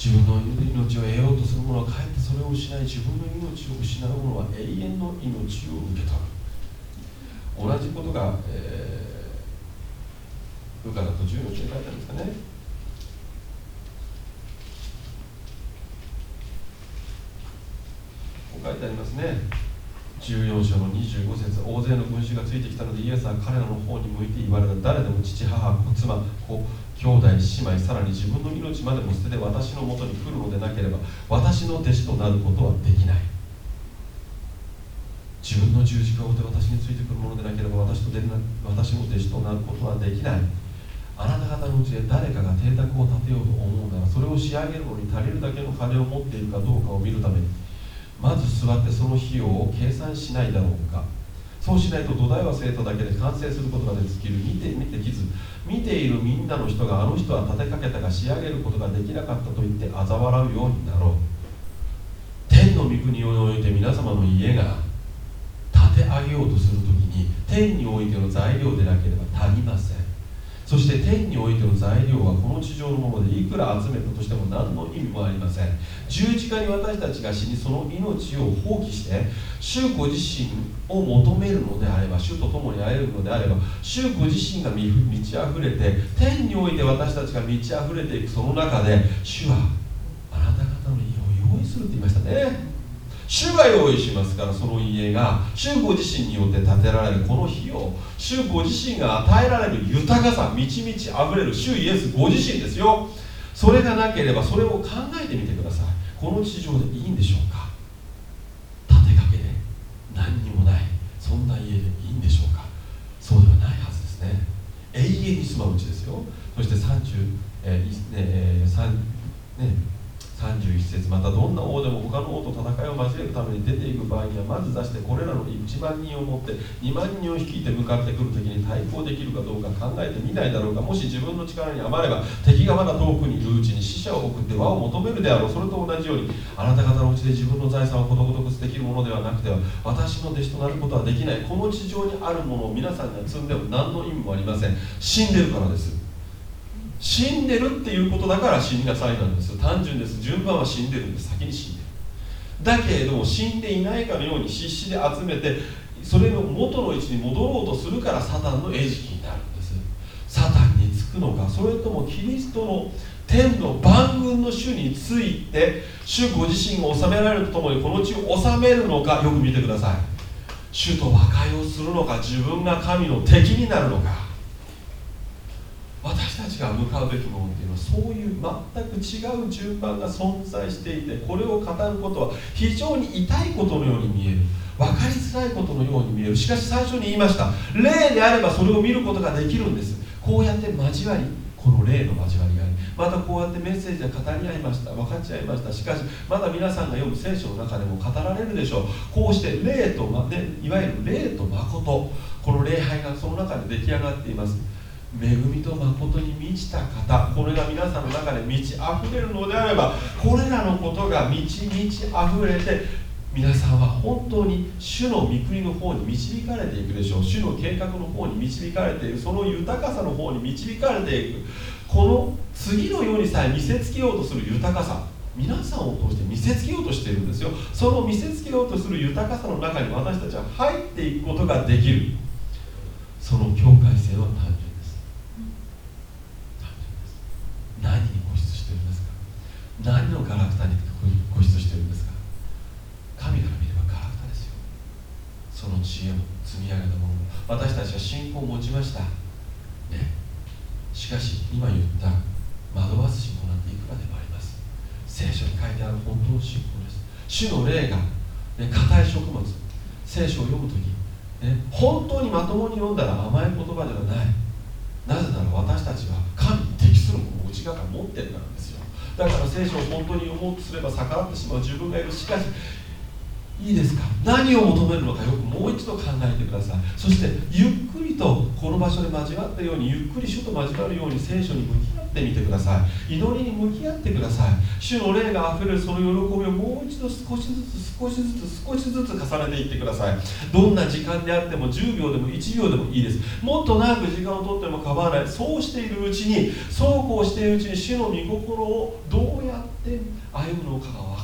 自分の命を得ようとする者はかえってそれを失い自分の命を失う者は永遠の命を受け取る。同じことが、えー、ルカだと10の1に書いてあるんですかね。こう書いてありますね。14章の25節大勢の群衆がついてきたのでイエスは彼らの方に向いて言われた。誰でも父母子妻子兄弟姉妹さらに自分の命までも捨てて私のもとに来るのでなければ私の弟子となることはできない。自分の十字架を追って私についてくるものでなければ私とで私の弟子となることはできない。あなた方のうちで誰かが邸宅を建てようと思うならそれを仕上げるのに足りるだけの金を持っているかどうかを見るためにまず座ってその費用を計算しないだろうか。そうしないと土台は生徒だけで完成することができる見て見てきず見ているみんなの人があの人は立てかけたが仕上げることができなかったと言って嘲笑うようになろう。天の御国において皆様の家が建て上げようとするときに天においての材料でなければ足りません。そして天においての材料はこの地上のものでいくら集めたとしても何の意味もありません。十字架に私たちが死にその命を放棄して主ご自身を求めるのであれば主と共に会えるのであれば主ご自身が満ち溢れて天において私たちが満ち溢れていくその中で主はあなた方の家を用意するって言いましたね。主が用意しますからその家が主ご自身によって建てられるこの日を主ご自身が与えられる豊かさ満ち満ち溢れる主イエスご自身ですよ。それがなければそれを考えてみてください。この地上でいいんでしょうか？建てかけで何にもないそんな家でいいんでしょうか？そうではないはずですね。永遠に住まうちですよ。そして30、えーえー、3ね31節またどんな王でも他の王と戦いを交えるために出ていく場合にはまず出してこれらの1万人を持って2万人を率いて向かってくる敵に対抗できるかどうか考えてみないだろうかもし自分の力に余れば敵がまだ遠くにいるうちに死者を送って和を求めるであろう。それと同じようにあなた方のうちで自分の財産をことごとく捨てきるものではなくては私の弟子となることはできない。この地上にあるものを皆さんが積んでも何の意味もありません。死んでるからです。死んでるっていうことだから死になさいなんですよ。単純です。順番は死んでるんです先に死んでる。だけれども死んでいないかのように必死で集めてそれの元の位置に戻ろうとするからサタンの餌食になるんです。サタンにつくのか。それともキリストの天の万軍の主について主ご自身が治められるとともにこの地を治めるのかよく見てください。主と和解をするのか自分が神の敵になるのか。私たちが向かうべきものっていうのはそういう全く違う順番が存在していてこれを語ることは非常に痛いことのように見える。分かりづらいことのように見える。しかし最初に言いました。霊であればそれを見ることができるんです。こうやって交わりこの霊の交わりがありまたこうやってメッセージで語り合いました。分かち合いました。しかしまだ皆さんが読む聖書の中でも語られるでしょう。こうして霊と、ね、いわゆる霊と誠。この礼拝がその中で出来上がっています。恵みと誠に満ちた方これが皆さんの中で満ち溢れるのであればこれらのことが満ち満ち溢れて皆さんは本当に主の御国の方に導かれていくでしょう。主の計画の方に導かれていくその豊かさの方に導かれていく。この次のようにさえ見せつけようとする豊かさ皆さんを通して見せつけようとしているんですよ。その見せつけようとする豊かさの中に私たちは入っていくことができる。その境界線は単純何に固執してるんですか？何のガラクタに固執してるんですか？神から見ればガラクタですよ。その知恵も積み上げたもの私たちは信仰を持ちました。ね。しかし今言った惑わす信仰なんていくらでもあります。聖書に書いてある本当の信仰です。主の霊がね、硬い食物。聖書を読むとき、ね、本当にまともに読んだら甘い言葉ではない。なぜなら私たちは神に適するものを内側から持ってるからですよ。だから聖書を本当に読もうとすれば逆らってしまう自分がいる。しかしいいですか？何を求めるのかよくもう一度考えてください。そしてゆっくりとこの場所で交わったようにゆっくり主と交わるように聖書に向き合ってみてください。祈りに向き合ってください。主の霊があふれるその喜びをもう一度少しずつ少しずつ少しずつ重ねていってください。どんな時間であっても10秒でも1秒でもいいです。もっと長く時間をとっても構わない。そうしているうちにそうこうしているうちに主の御心をどうやって歩むのかが分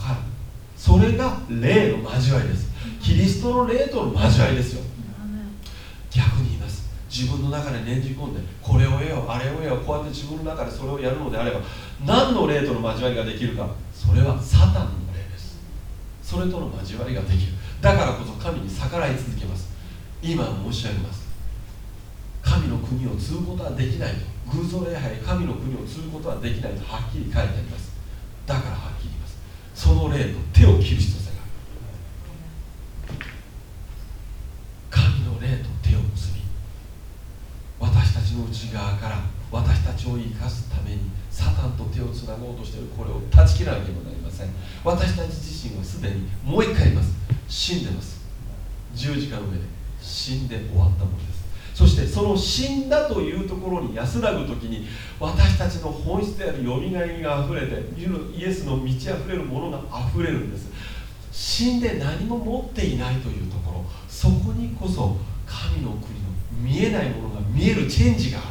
それが霊の交わりです。キリストの霊との交わりですよ。逆に言います。自分の中で念じ込んでこれを得ようあれを得ようこうやって自分の中でそれをやるのであれば何の霊との交わりができるか。それはサタンの霊です。それとの交わりができる。だからこそ神に逆らい続けます。今申し上げます。神の国を継ぐことはできないと。偶像礼拝神の国を継ぐことはできないとはっきり書いてあります。だからその霊と手を切る必要性が。ある神の霊と手を結び私たちの内側から私たちを生かすためにサタンと手をつなごうとしているこれを断ち切らなければなりません。私たち自身はすでにもう一回います。死んでます。十字架の上で死んで終わったものです。そしてその死んだというところに安らぐ時に私たちの本質であるよみがえりがあふれてイエスの満ち溢れるものがあふれるんです。死んで何も持っていないというところそこにこそ神の国の見えないものが見えるチェンジがあ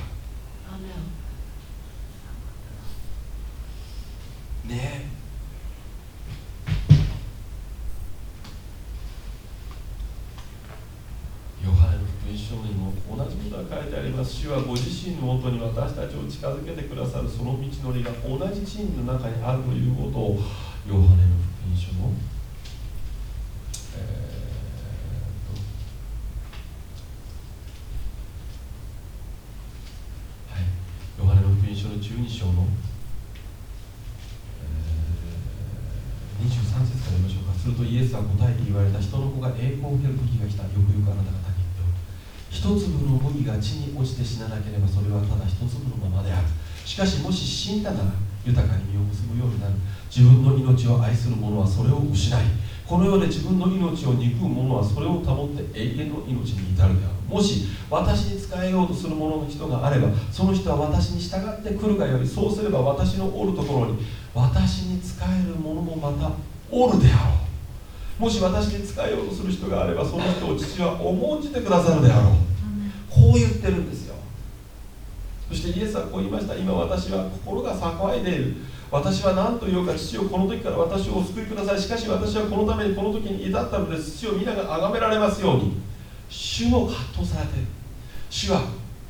る。ねえ章にも同じことが書いてあります。主はご自身のもとに私たちを近づけてくださるその道のりが同じチームの中にあるということをヨハネの福音書の、えーはい、ヨハネの福音書の12章の、えー、23節から読みましょうか。するとイエスは答えて言われた。人の子が栄光を受ける時が来た。よくよくあなた方一粒の麦が地に落ちて死ななければそれはただ一粒のままである。しかしもし死んだなら豊かに実を結ぶようになる。自分の命を愛する者はそれを失いこの世で自分の命を憎む者はそれを保って永遠の命に至るである。もし私に仕えようとする者の人があればその人は私に従ってくるがよりそうすれば私のおるところに私に仕える者もまたおるであろう。もし私に使えようとする人があればその人を父は重んじてくださるであろう。こう言ってるんですよ。そしてイエスはこう言いました。今私は心が栄えている。私は何と言おうか父をこの時から私をお救いください。しかし私はこのためにこの時に至ったので父を皆が崇められますように。主も葛藤されている。主は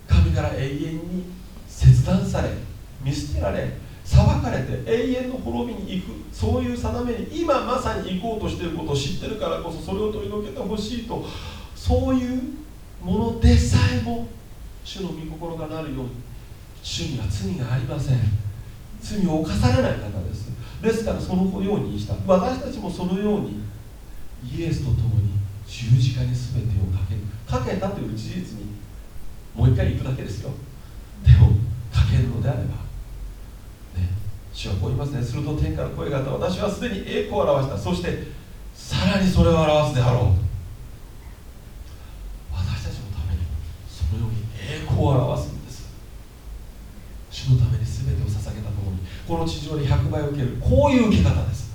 神から永遠に切断され見捨てられ裁かれて永遠の滅びに行く。そういう定めに今まさに行こうとしていることを知ってるからこそそれを取り除けてほしいと。そういうものでさえも主の御心がなるように主には罪がありません。罪を犯されない方です。ですからそのようにした。私たちもそのようにイエスと共に十字架に全てをかける。かけたという事実にもう一回行くだけですよ。でもかけるのであれば。ね。主はこう言いますね。すると天から声があった。私はすでに栄光を表した。そしてさらにそれを表すであろう私たちのためにそのように栄光を表すんです主のために全てを捧げたところにこの地上で100倍を受ける。こういう受け方です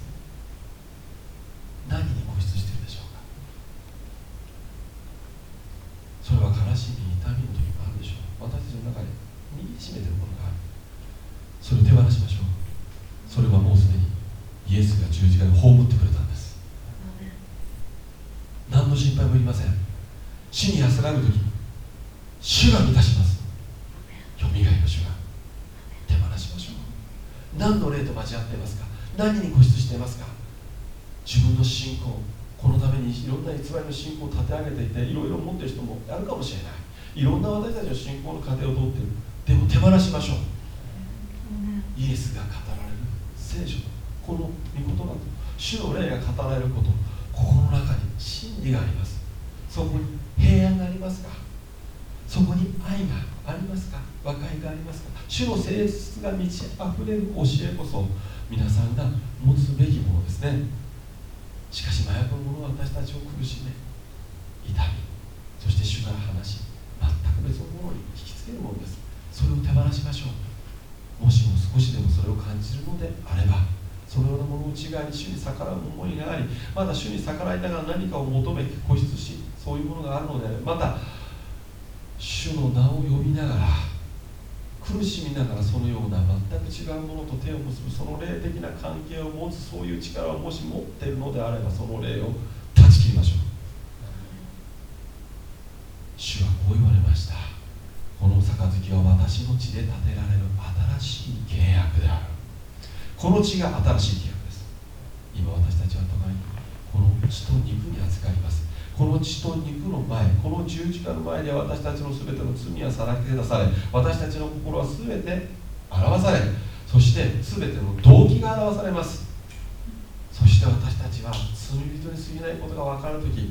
何に固執しているでしょうかそれは悲しみ痛みの時もあるでしょう私たちの中で握りしめてるものがあるそれを手放しましょうそれはもうすでにイエスが十字架で葬ってくれたんです何の心配もいりません死に安らぐ時主が満たしますよみがえの主が手放しましょう何の霊と交わっていますか何に固執していますか自分の信仰このためにいろんな偽りの信仰を立て上げていていろいろ持ってる人もあるかもしれない。いろんな私たちの信仰の過程を通っている。でも手放しましょう。イエスが語られる。聖書この御言葉と主の霊が語られること心の中に真理があります。そこに平安がありますか？そこに愛がありますか？和解がありますか？主の性質が満ち溢れる教えこそ皆さんが持つべきものですね。しかし麻薬のものは私たちを苦しめ痛みそして主から話し全く別のものに引きつけるものです。それを手放しましょう。もしも少しでもそれを感じるのであればそのようなもの内側に主に逆らう思いがありまた主に逆らいながら何かを求めて固執しそういうものがあるのであればまた主の名を呼びながら苦しみながらそのような全く違うものと手を結ぶその霊的な関係を持つそういう力をもし持っているのであればその霊を断ち切りましょう。主はこう言われました。この杯は私の血で建てられる新しい契約である。この血が新しい契約です。今私たちは互いにこの血と肉に預かります。この血と肉の前この十字架の前で私たちの全ての罪はさらけ出され私たちの心は全て表されそして全ての動機が表されます。そして私たちは罪人に過ぎないことが分かるとき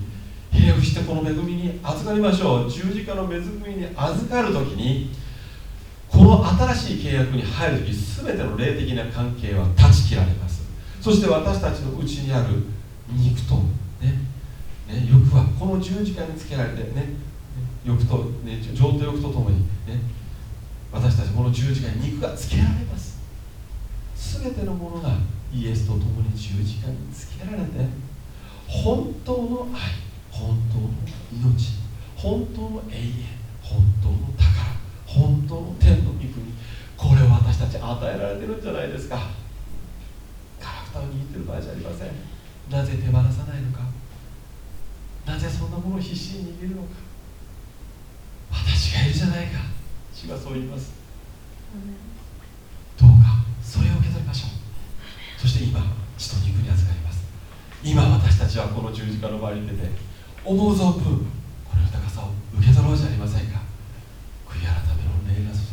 ひれ伏してこの恵みに預かりましょう。十字架の恵みに預かるときにこの新しい契約に入るとき全ての霊的な関係は断ち切られます。そして私たちのうちにある肉とねね欲はこの十字架につけられてね欲と、ね、情と欲とともにね私たちこの十字架に肉がつけられます。全てのものがイエスと共に十字架につけられて本当の愛本当の命本当の永遠本当の宝本当の天の御国これを私たち与えられてるんじゃないですか。カラクターを握ってる場合じゃありません。なぜ手放さないのか。なぜそんなものを必死に逃げるのか。私がいるじゃないか。主はそう言います。どうかそれを受け取りましょう。そして今血と肉に預かります。今私たちはこの十字架の前に出て思う存分この豊かさを受け取ろうじゃありませんか。悔い改めの礼が注